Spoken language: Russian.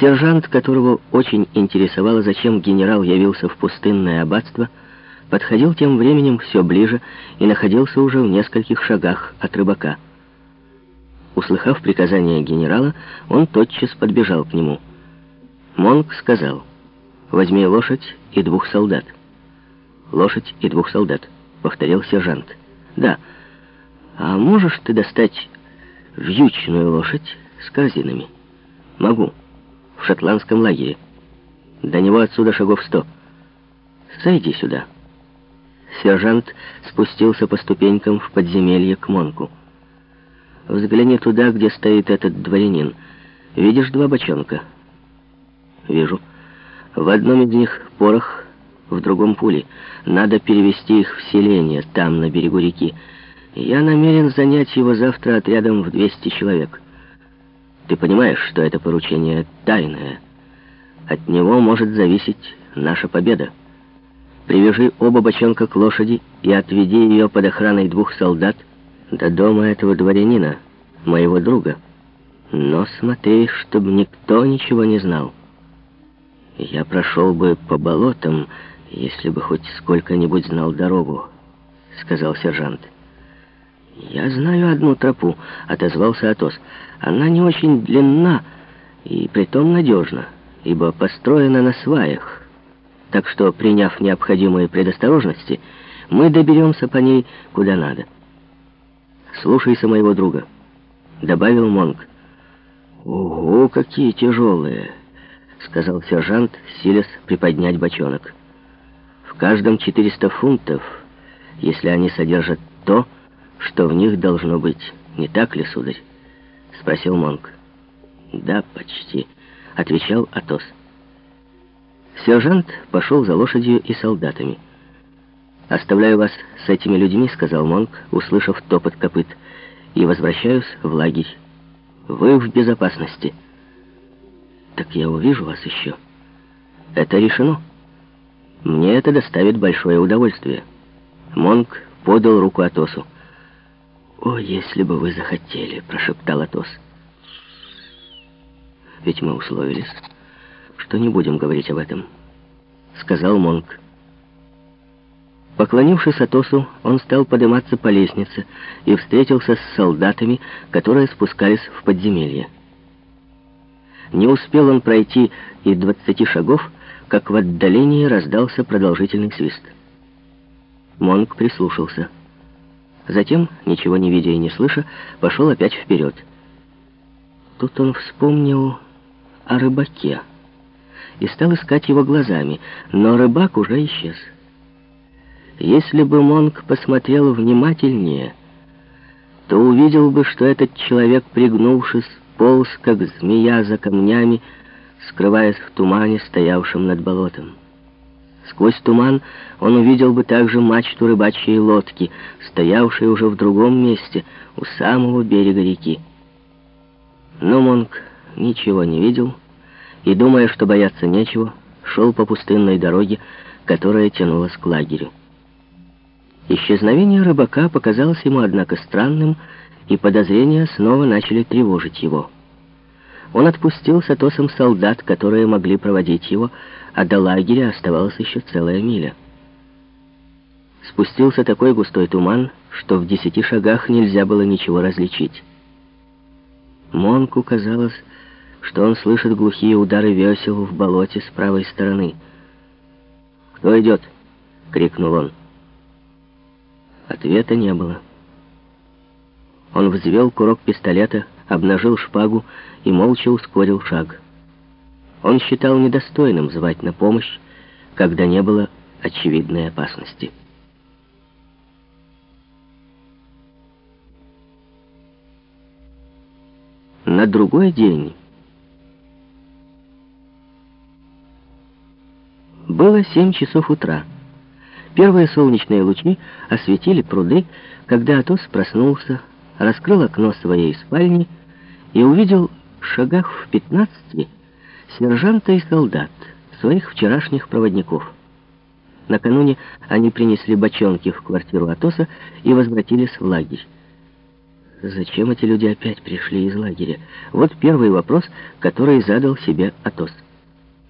Сержант, которого очень интересовало, зачем генерал явился в пустынное аббатство, подходил тем временем все ближе и находился уже в нескольких шагах от рыбака. Услыхав приказание генерала, он тотчас подбежал к нему. Монг сказал, «Возьми лошадь и двух солдат». «Лошадь и двух солдат», — повторил сержант. «Да. А можешь ты достать вьючную лошадь с корзинами?» «Могу. В шотландском лагере. До него отсюда шагов сто. Сойди сюда». Сержант спустился по ступенькам в подземелье к Монку. «Взгляни туда, где стоит этот дворянин. Видишь два бочонка?» «Вижу. В одном из них порох, в другом пули. Надо перевести их в селение, там, на берегу реки. Я намерен занять его завтра отрядом в 200 человек. Ты понимаешь, что это поручение тайное. От него может зависеть наша победа. Привяжи оба бочонка к лошади и отведи ее под охраной двух солдат до дома этого дворянина, моего друга. Но смотри, чтобы никто ничего не знал. Я прошел бы по болотам, если бы хоть сколько-нибудь знал дорогу, сказал сержант. «Я знаю одну тропу», — отозвался Атос. «Она не очень длинна и притом надежна, ибо построена на сваях. Так что, приняв необходимые предосторожности, мы доберемся по ней куда надо». «Слушайся моего друга», — добавил Монг. «Ого, какие тяжелые!» — сказал сержант, силясь приподнять бочонок. «В каждом 400 фунтов, если они содержат то, что в них должно быть. Не так ли, сударь?» — спросил Монк. «Да, почти», — отвечал Атос. Сержант пошел за лошадью и солдатами. «Оставляю вас с этими людьми», — сказал Монк, услышав топот копыт, «и возвращаюсь в лагерь. Вы в безопасности». «Так я увижу вас еще». «Это решено. Мне это доставит большое удовольствие». Монк подал руку Атосу. «О, если бы вы захотели!» — прошептал Атос. «Ведь мы условились, что не будем говорить об этом», — сказал Монк. Поклонившись Атосу, он стал подниматься по лестнице и встретился с солдатами, которые спускались в подземелье. Не успел он пройти и двадцати шагов, как в отдалении раздался продолжительный свист. Монк прислушался. Затем, ничего не видя и не слыша, пошел опять вперед. Тут он вспомнил о рыбаке и стал искать его глазами, но рыбак уже исчез. Если бы Монк посмотрел внимательнее, то увидел бы, что этот человек, пригнувшись, полз, как змея за камнями, скрываясь в тумане, стоявшем над болотом. Сквозь туман он увидел бы также мачту рыбачьей лодки, стоявшей уже в другом месте, у самого берега реки. Но Монк ничего не видел и, думая, что бояться нечего, шел по пустынной дороге, которая тянулась к лагерю. Исчезновение рыбака показалось ему, однако, странным, и подозрения снова начали тревожить его. Он отпустил с Атосом солдат, которые могли проводить его, а до лагеря оставалась еще целая миля. Спустился такой густой туман, что в десяти шагах нельзя было ничего различить. Монку казалось, что он слышит глухие удары весел в болоте с правой стороны. «Кто идет?» — крикнул он. Ответа не было. Он взвел курок пистолета, обнажил шпагу и молча ускорил шаг. Он считал недостойным звать на помощь, когда не было очевидной опасности. На другой день было семь часов утра. Первые солнечные лучи осветили пруды, когда Атос проснулся, раскрыл окно своей спальни и увидел в шагах в пятнадцати сержанта и солдат, своих вчерашних проводников. Накануне они принесли бочонки в квартиру Атоса и возвратились в лагерь. Зачем эти люди опять пришли из лагеря? Вот первый вопрос, который задал себе Атос.